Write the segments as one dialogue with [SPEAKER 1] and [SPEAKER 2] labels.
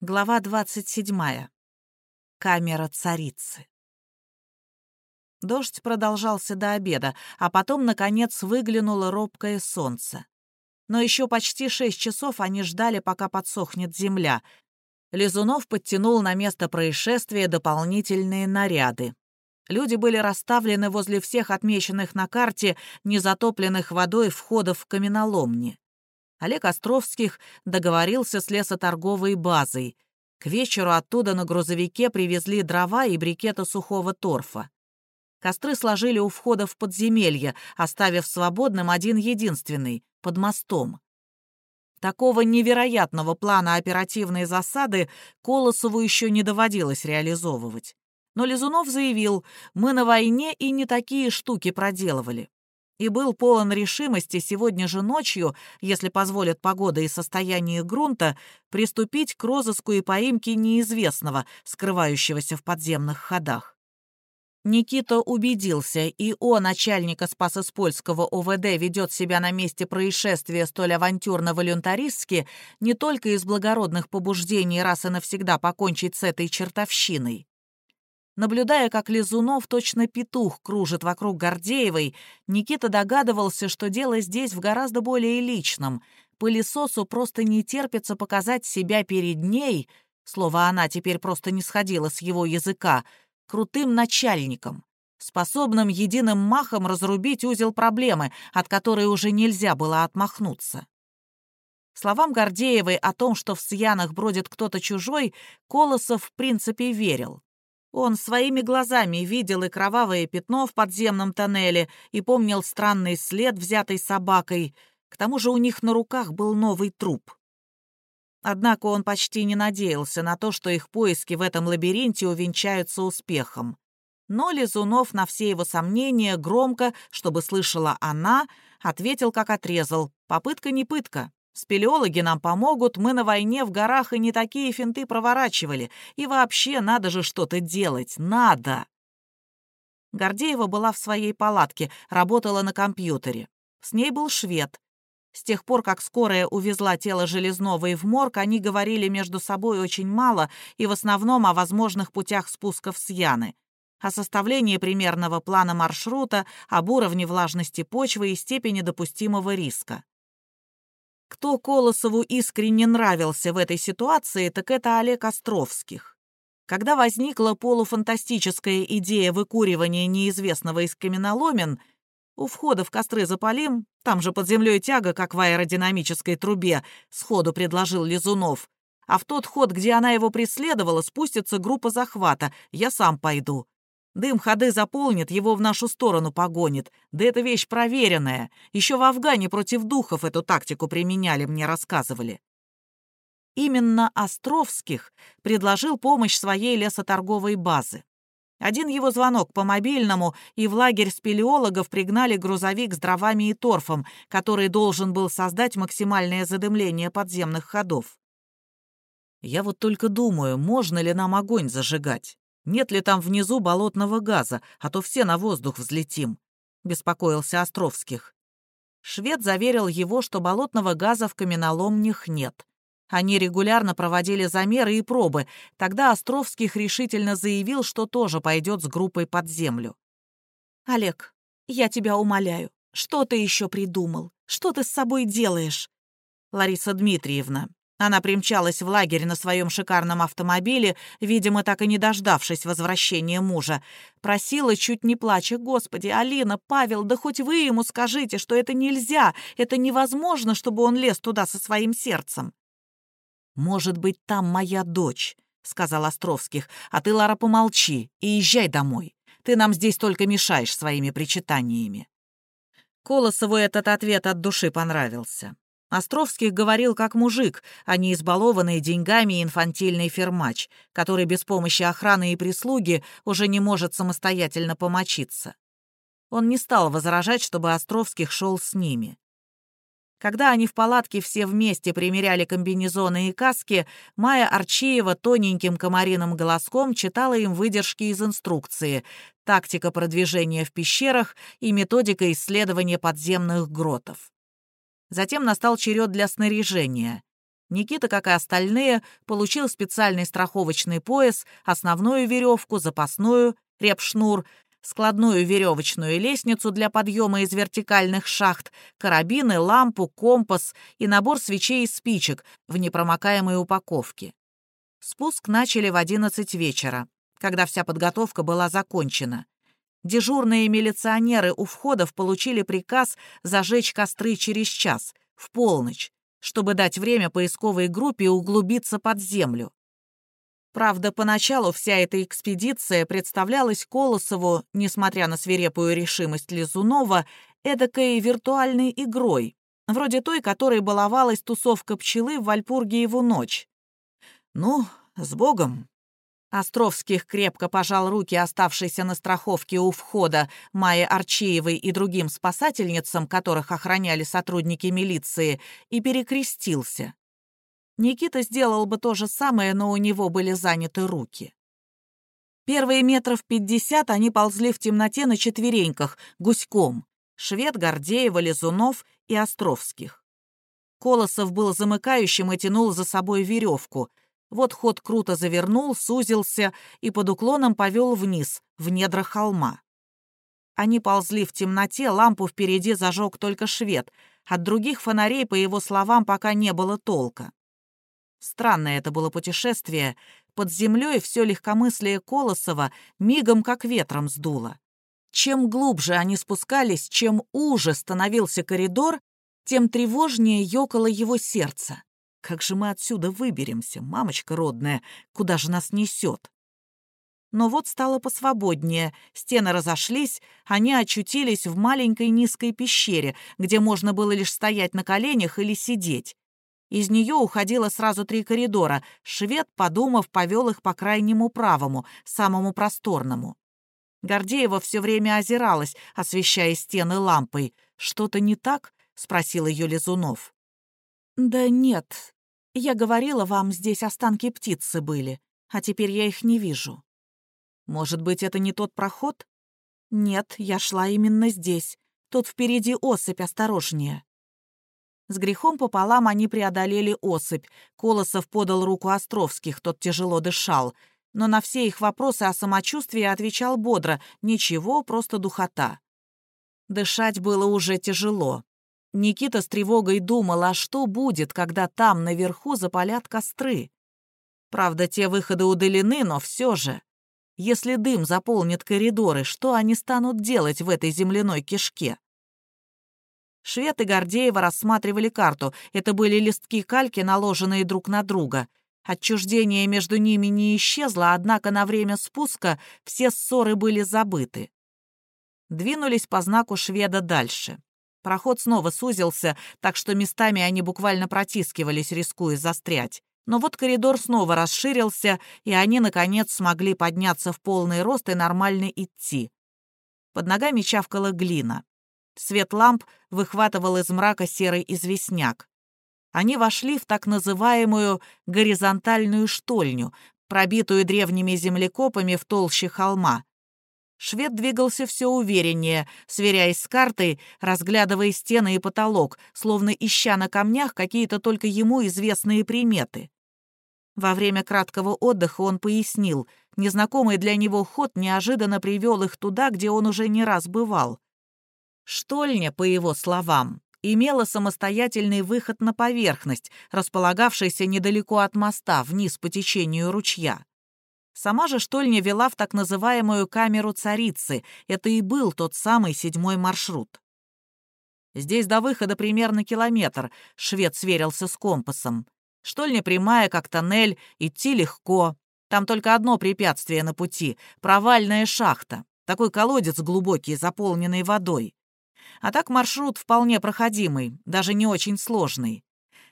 [SPEAKER 1] Глава 27. Камера царицы. Дождь продолжался до обеда, а потом, наконец, выглянуло робкое солнце. Но еще почти шесть часов они ждали, пока подсохнет земля. Лизунов подтянул на место происшествия дополнительные наряды. Люди были расставлены возле всех отмеченных на карте незатопленных водой входов в каменоломни. Олег Островских договорился с лесоторговой базой. К вечеру оттуда на грузовике привезли дрова и брикеты сухого торфа. Костры сложили у входа в подземелье, оставив свободным один единственный — под мостом. Такого невероятного плана оперативной засады Колосову еще не доводилось реализовывать. Но Лизунов заявил, мы на войне и не такие штуки проделывали и был полон решимости сегодня же ночью, если позволят погода и состояние грунта, приступить к розыску и поимке неизвестного, скрывающегося в подземных ходах. Никита убедился, и о начальника Спасоспольского ОВД ведет себя на месте происшествия столь авантюрно-волюнтаристски не только из благородных побуждений раз и навсегда покончить с этой чертовщиной. Наблюдая, как Лизунов точно петух кружит вокруг Гордеевой, Никита догадывался, что дело здесь в гораздо более личном. Пылесосу просто не терпится показать себя перед ней, слово «она» теперь просто не сходило с его языка, крутым начальником, способным единым махом разрубить узел проблемы, от которой уже нельзя было отмахнуться. Словам Гордеевой о том, что в Сьянах бродит кто-то чужой, Колосов в принципе верил. Он своими глазами видел и кровавое пятно в подземном тоннеле, и помнил странный след, взятый собакой. К тому же у них на руках был новый труп. Однако он почти не надеялся на то, что их поиски в этом лабиринте увенчаются успехом. Но Лизунов на все его сомнения громко, чтобы слышала она, ответил, как отрезал. «Попытка не пытка. Спелеологи нам помогут, мы на войне в горах и не такие финты проворачивали. И вообще, надо же что-то делать, надо!» Гордеева была в своей палатке, работала на компьютере. С ней был швед. С тех пор, как скорая увезла тело Железновой в морг, они говорили между собой очень мало и в основном о возможных путях спусков с Яны, о составлении примерного плана маршрута, об уровне влажности почвы и степени допустимого риска. Кто Колосову искренне нравился в этой ситуации, так это Олег Островских. Когда возникла полуфантастическая идея выкуривания неизвестного из каменоломен, у входа в костры запалим, там же под землей тяга, как в аэродинамической трубе, сходу предложил Лизунов. А в тот ход, где она его преследовала, спустится группа захвата. Я сам пойду. Дым ходы заполнит, его в нашу сторону погонит. Да это вещь проверенная. Еще в Афгане против духов эту тактику применяли, мне рассказывали. Именно Островских предложил помощь своей лесоторговой базы. Один его звонок по мобильному, и в лагерь спелеологов пригнали грузовик с дровами и торфом, который должен был создать максимальное задымление подземных ходов. «Я вот только думаю, можно ли нам огонь зажигать?» Нет ли там внизу болотного газа, а то все на воздух взлетим?» — беспокоился Островских. Швед заверил его, что болотного газа в каменоломнях нет. Они регулярно проводили замеры и пробы. Тогда Островских решительно заявил, что тоже пойдет с группой под землю. «Олег, я тебя умоляю, что ты еще придумал? Что ты с собой делаешь?» «Лариса Дмитриевна, она примчалась в лагерь на своем шикарном автомобиле, видимо, так и не дождавшись возвращения мужа. Просила, чуть не плача, «Господи, Алина, Павел, да хоть вы ему скажите, что это нельзя, это невозможно, чтобы он лез туда со своим сердцем». «Может быть, там моя дочь», — сказал Островских, «а ты, Лара, помолчи и езжай домой. Ты нам здесь только мешаешь своими причитаниями». Колосову этот ответ от души понравился. Островских говорил как мужик, а не избалованный деньгами инфантильный фермач, который без помощи охраны и прислуги уже не может самостоятельно помочиться. Он не стал возражать, чтобы Островских шел с ними. Когда они в палатке все вместе примеряли комбинезоны и каски, Майя Арчиева тоненьким комариным голоском читала им выдержки из инструкции, тактика продвижения в пещерах и методика исследования подземных гротов. Затем настал черед для снаряжения. Никита, как и остальные, получил специальный страховочный пояс, основную веревку, запасную, репшнур, складную веревочную лестницу для подъема из вертикальных шахт, карабины, лампу, компас и набор свечей и спичек в непромокаемой упаковке. Спуск начали в 11 вечера, когда вся подготовка была закончена. Дежурные милиционеры у входов получили приказ зажечь костры через час, в полночь, чтобы дать время поисковой группе углубиться под землю. Правда, поначалу вся эта экспедиция представлялась Колосову, несмотря на свирепую решимость Лизунова, эдакой виртуальной игрой, вроде той, которой баловалась тусовка пчелы в Вальпургиеву ночь. «Ну, с Богом!» Островских крепко пожал руки оставшейся на страховке у входа Майе Арчеевой и другим спасательницам, которых охраняли сотрудники милиции, и перекрестился. Никита сделал бы то же самое, но у него были заняты руки. Первые метров пятьдесят они ползли в темноте на четвереньках, гуськом. Швед, Гордеева, Лизунов и Островских. Колосов был замыкающим и тянул за собой веревку — вот ход круто завернул, сузился и под уклоном повел вниз, в недра холма. Они ползли в темноте, лампу впереди зажег только швед. От других фонарей, по его словам, пока не было толка. Странное это было путешествие. Под землей все легкомыслие Колосова мигом как ветром сдуло. Чем глубже они спускались, чем уже становился коридор, тем тревожнее ёкало его сердце. Как же мы отсюда выберемся, мамочка родная? Куда же нас несет? Но вот стало посвободнее, стены разошлись, они очутились в маленькой низкой пещере, где можно было лишь стоять на коленях или сидеть. Из нее уходило сразу три коридора. Швед, подумав, повел их по крайнему правому, самому просторному. Гордеева все время озиралась, освещая стены лампой. «Что-то не так?» — спросил ее Лизунов. «Да нет. Я говорила вам, здесь останки птицы были, а теперь я их не вижу». «Может быть, это не тот проход?» «Нет, я шла именно здесь. Тут впереди осыпь, осторожнее». С грехом пополам они преодолели осыпь. Колосов подал руку Островских, тот тяжело дышал. Но на все их вопросы о самочувствии отвечал бодро. Ничего, просто духота. Дышать было уже тяжело. Никита с тревогой думал, а что будет, когда там наверху запалят костры? Правда, те выходы удалены, но все же. Если дым заполнит коридоры, что они станут делать в этой земляной кишке? Швед и Гордеева рассматривали карту. Это были листки кальки, наложенные друг на друга. Отчуждение между ними не исчезло, однако на время спуска все ссоры были забыты. Двинулись по знаку шведа дальше. Проход снова сузился, так что местами они буквально протискивались, рискуя застрять. Но вот коридор снова расширился, и они, наконец, смогли подняться в полный рост и нормально идти. Под ногами чавкала глина. Свет ламп выхватывал из мрака серый известняк. Они вошли в так называемую горизонтальную штольню, пробитую древними землекопами в толще холма. Швед двигался все увереннее, сверяясь с картой, разглядывая стены и потолок, словно ища на камнях какие-то только ему известные приметы. Во время краткого отдыха он пояснил, незнакомый для него ход неожиданно привел их туда, где он уже не раз бывал. Штольня, по его словам, имела самостоятельный выход на поверхность, располагавшийся недалеко от моста, вниз по течению ручья. Сама же штольня вела в так называемую камеру царицы. Это и был тот самый седьмой маршрут. Здесь до выхода примерно километр, швед сверился с компасом. Штольня прямая, как тоннель, идти легко. Там только одно препятствие на пути — провальная шахта. Такой колодец глубокий, заполненный водой. А так маршрут вполне проходимый, даже не очень сложный.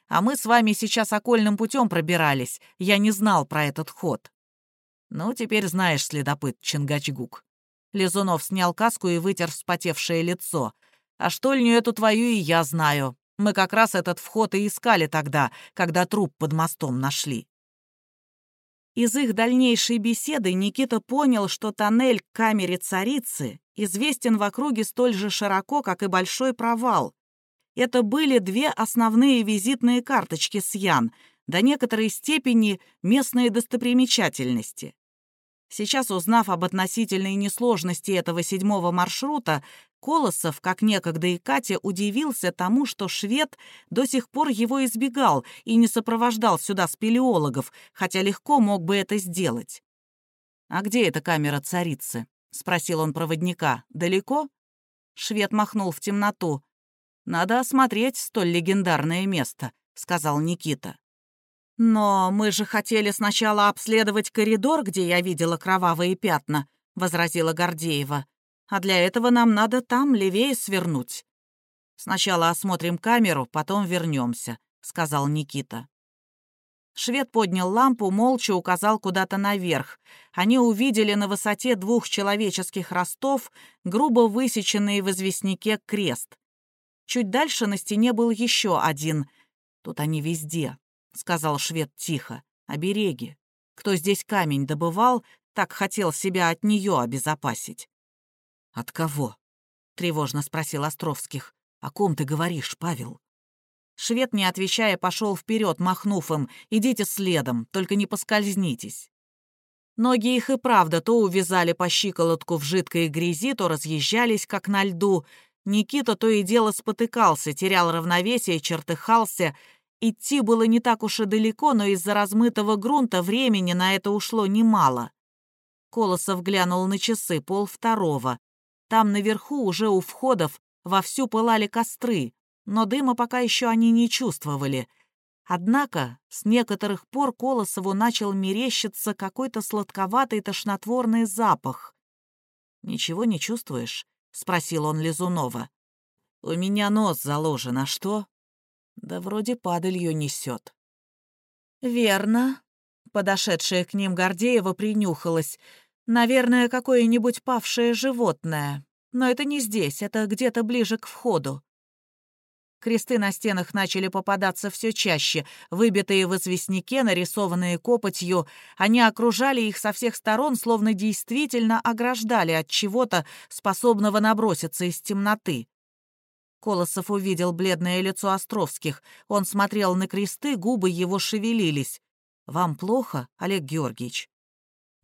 [SPEAKER 1] А мы с вами сейчас окольным путем пробирались, я не знал про этот ход. «Ну, теперь знаешь, следопыт Чингачгук». Лизунов снял каску и вытер вспотевшее лицо. «А штольню эту твою и я знаю. Мы как раз этот вход и искали тогда, когда труп под мостом нашли». Из их дальнейшей беседы Никита понял, что тоннель к камере царицы известен в округе столь же широко, как и большой провал. Это были две основные визитные карточки с Ян, до некоторой степени местные достопримечательности. Сейчас, узнав об относительной несложности этого седьмого маршрута, Колосов, как некогда и Катя, удивился тому, что швед до сих пор его избегал и не сопровождал сюда спелеологов, хотя легко мог бы это сделать. «А где эта камера царицы?» — спросил он проводника. «Далеко?» Швед махнул в темноту. «Надо осмотреть столь легендарное место», — сказал Никита. «Но мы же хотели сначала обследовать коридор, где я видела кровавые пятна», — возразила Гордеева. «А для этого нам надо там левее свернуть». «Сначала осмотрим камеру, потом вернемся», — сказал Никита. Швед поднял лампу, молча указал куда-то наверх. Они увидели на высоте двух человеческих ростов грубо высеченный в известняке крест. Чуть дальше на стене был еще один. Тут они везде, — сказал швед тихо. «Обереги. Кто здесь камень добывал, так хотел себя от нее обезопасить». «От кого?» — тревожно спросил Островских. «О ком ты говоришь, Павел?» Швед, не отвечая, пошел вперед, махнув им. «Идите следом, только не поскользнитесь». Ноги их и правда то увязали по щиколотку в жидкой грязи, то разъезжались, как на льду. Никита то и дело спотыкался, терял равновесие, чертыхался — Идти было не так уж и далеко, но из-за размытого грунта времени на это ушло немало. Колосов глянул на часы, пол второго. Там наверху, уже у входов, вовсю пылали костры, но дыма пока еще они не чувствовали. Однако с некоторых пор Колосову начал мерещиться какой-то сладковатый тошнотворный запах. «Ничего не чувствуешь?» — спросил он Лизунова. «У меня нос заложен, а что?» Да вроде падалью несет. «Верно». Подошедшая к ним Гордеева принюхалась. «Наверное, какое-нибудь павшее животное. Но это не здесь, это где-то ближе к входу». Кресты на стенах начали попадаться все чаще, выбитые в известняке, нарисованные копотью. Они окружали их со всех сторон, словно действительно ограждали от чего-то, способного наброситься из темноты. Колосов увидел бледное лицо Островских. Он смотрел на кресты, губы его шевелились. «Вам плохо, Олег Георгиевич?»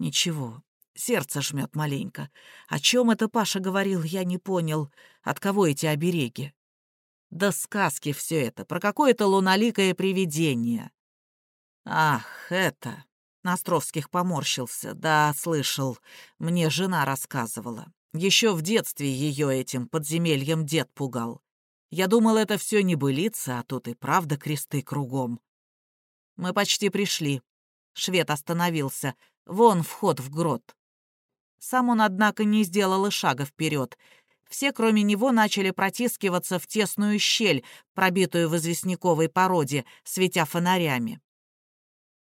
[SPEAKER 1] «Ничего, сердце жмет маленько. О чем это Паша говорил, я не понял. От кого эти обереги?» «Да сказки все это, про какое-то луноликое привидение». «Ах, это...» Островских поморщился. «Да, слышал. Мне жена рассказывала. Еще в детстве ее этим подземельем дед пугал. Я думал, это все не былица, а тут и правда кресты кругом. Мы почти пришли. Швед остановился. Вон вход в грот. Сам он, однако, не сделал и шага вперед. Все, кроме него, начали протискиваться в тесную щель, пробитую в известняковой породе, светя фонарями.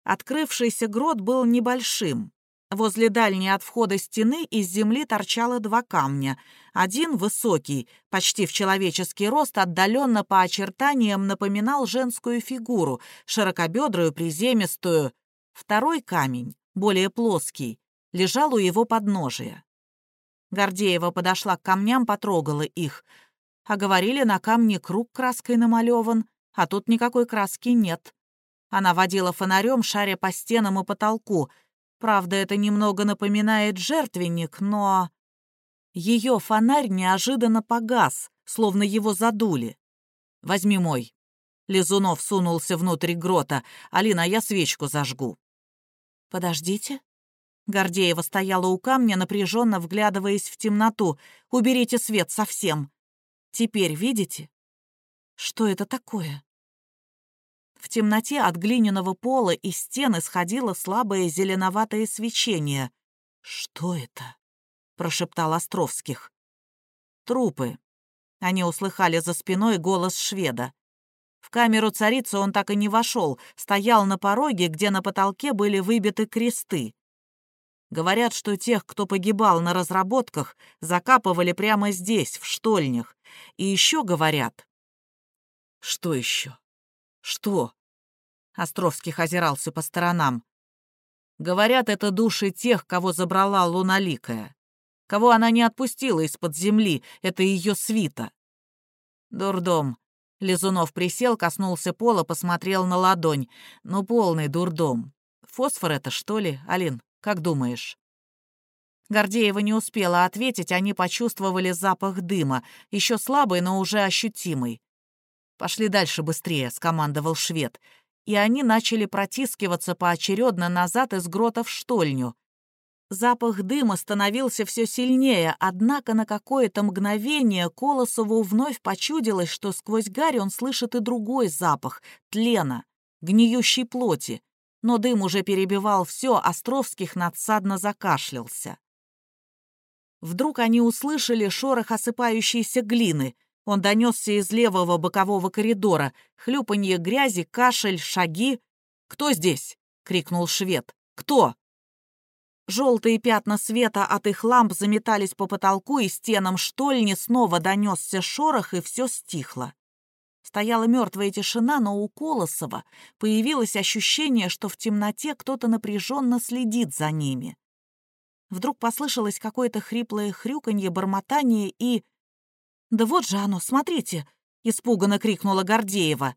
[SPEAKER 1] Открывшийся грот был небольшим. Возле дальней от входа стены из земли торчало два камня. Один, высокий, почти в человеческий рост, отдаленно по очертаниям напоминал женскую фигуру, широкобедрую, приземистую. Второй камень, более плоский, лежал у его подножия. Гордеева подошла к камням, потрогала их. А говорили, на камне круг краской намалеван, а тут никакой краски нет. Она водила фонарем, шаря по стенам и потолку — Правда, это немного напоминает жертвенник, но... Ее фонарь неожиданно погас, словно его задули. «Возьми мой». Лизунов сунулся внутрь грота. «Алина, я свечку зажгу». «Подождите». Гордеева стояла у камня, напряженно вглядываясь в темноту. «Уберите свет совсем. Теперь видите? Что это такое?» В темноте от глиняного пола и стен исходило слабое зеленоватое свечение. «Что это?» — прошептал Островских. «Трупы». Они услыхали за спиной голос шведа. В камеру царицы он так и не вошел, стоял на пороге, где на потолке были выбиты кресты. Говорят, что тех, кто погибал на разработках, закапывали прямо здесь, в штольнях. И еще говорят... Что еще? «Что?» Островских озирался по сторонам. «Говорят, это души тех, кого забрала Луналикая. Кого она не отпустила из-под земли, это ее свита». «Дурдом. Лизунов присел, коснулся пола, посмотрел на ладонь. Ну, полный дурдом. Фосфор это, что ли, Алин, как думаешь? Гордеева не успела ответить, они почувствовали запах дыма, еще слабый, но уже ощутимый. «Пошли дальше быстрее», — скомандовал швед. И они начали протискиваться поочередно назад из грота в штольню. Запах дыма становился все сильнее, однако на какое-то мгновение Колосову вновь почудилось, что сквозь гарь он слышит и другой запах — тлена, гниющей плоти. Но дым уже перебивал все, Островских надсадно закашлялся. Вдруг они услышали шорох осыпающейся глины. Он донесся из левого бокового коридора. Хлюпанье грязи, кашель, шаги. «Кто здесь?» — крикнул швед. «Кто?» Желтые пятна света от их ламп заметались по потолку, и стенам штольни снова донесся шорох, и все стихло. Стояла мертвая тишина, но у Колосова появилось ощущение, что в темноте кто-то напряженно следит за ними. Вдруг послышалось какое-то хриплое хрюканье, бормотание и... «Да вот же оно, смотрите!» — испуганно крикнула Гордеева.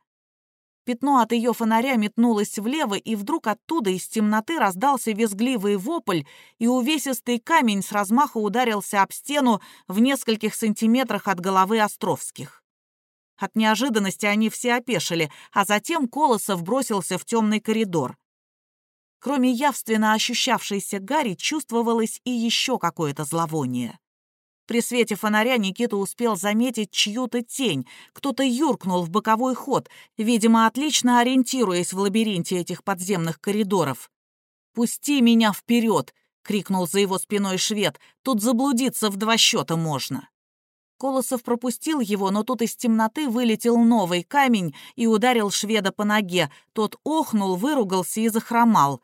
[SPEAKER 1] Пятно от ее фонаря метнулось влево, и вдруг оттуда из темноты раздался визгливый вопль, и увесистый камень с размаха ударился об стену в нескольких сантиметрах от головы Островских. От неожиданности они все опешили, а затем Колосов бросился в темный коридор. Кроме явственно ощущавшейся гари, чувствовалось и еще какое-то зловоние. При свете фонаря Никита успел заметить чью-то тень. Кто-то юркнул в боковой ход, видимо, отлично ориентируясь в лабиринте этих подземных коридоров. «Пусти меня вперед!» — крикнул за его спиной швед. «Тут заблудиться в два счета можно!» Колосов пропустил его, но тут из темноты вылетел новый камень и ударил шведа по ноге. Тот охнул, выругался и захромал.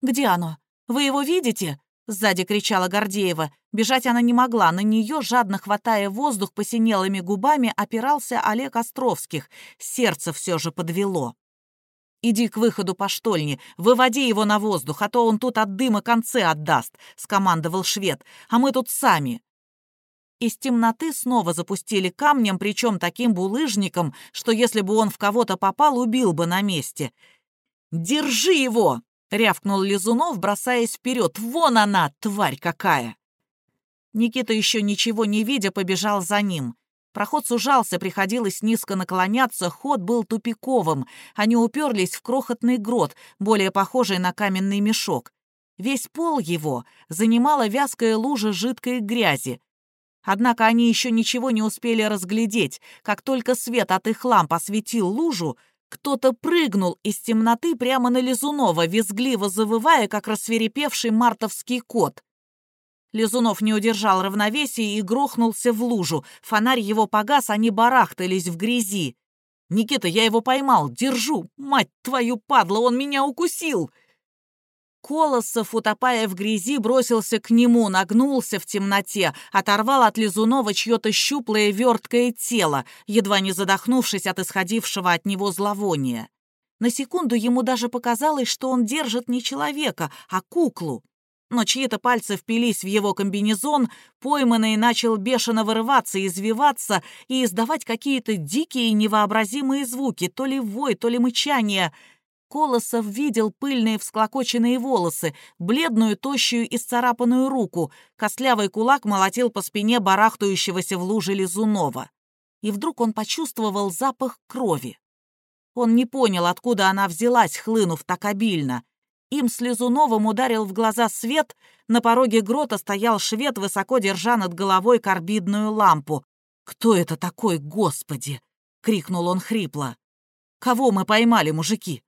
[SPEAKER 1] «Где оно? Вы его видите?» — сзади кричала Гордеева. Бежать она не могла, на нее, жадно хватая воздух посинелыми губами, опирался Олег Островских. Сердце все же подвело. «Иди к выходу по штольне, выводи его на воздух, а то он тут от дыма концы отдаст», — скомандовал швед. «А мы тут сами». Из темноты снова запустили камнем, причем таким булыжником, что если бы он в кого-то попал, убил бы на месте. «Держи его!» — рявкнул Лизунов, бросаясь вперед. «Вон она, тварь какая!» Никита, еще ничего не видя, побежал за ним. Проход сужался, приходилось низко наклоняться, ход был тупиковым. Они уперлись в крохотный грот, более похожий на каменный мешок. Весь пол его занимала вязкая лужа жидкой грязи. Однако они еще ничего не успели разглядеть. Как только свет от их ламп осветил лужу, кто-то прыгнул из темноты прямо на Лизунова, визгливо завывая, как рассверепевший мартовский кот. Лизунов не удержал равновесия и грохнулся в лужу. Фонарь его погас, они барахтались в грязи. «Никита, я его поймал! Держу! Мать твою, падла, он меня укусил!» Колосов, утопая в грязи, бросился к нему, нагнулся в темноте, оторвал от Лизунова чье-то щуплое верткое тело, едва не задохнувшись от исходившего от него зловония. На секунду ему даже показалось, что он держит не человека, а куклу. Но чьи-то пальцы впились в его комбинезон, пойманный начал бешено вырываться, извиваться и издавать какие-то дикие невообразимые звуки, то ли вой, то ли мычание — Колосов видел пыльные всклокоченные волосы, бледную, тощую и сцарапанную руку. Костлявый кулак молотил по спине барахтающегося в луже Лизунова. И вдруг он почувствовал запах крови. Он не понял, откуда она взялась, хлынув так обильно. Им с Лизуновым ударил в глаза свет, на пороге грота стоял швед, высоко держа над головой карбидную лампу. «Кто это такой, господи?» — крикнул он хрипло. «Кого мы поймали, мужики?»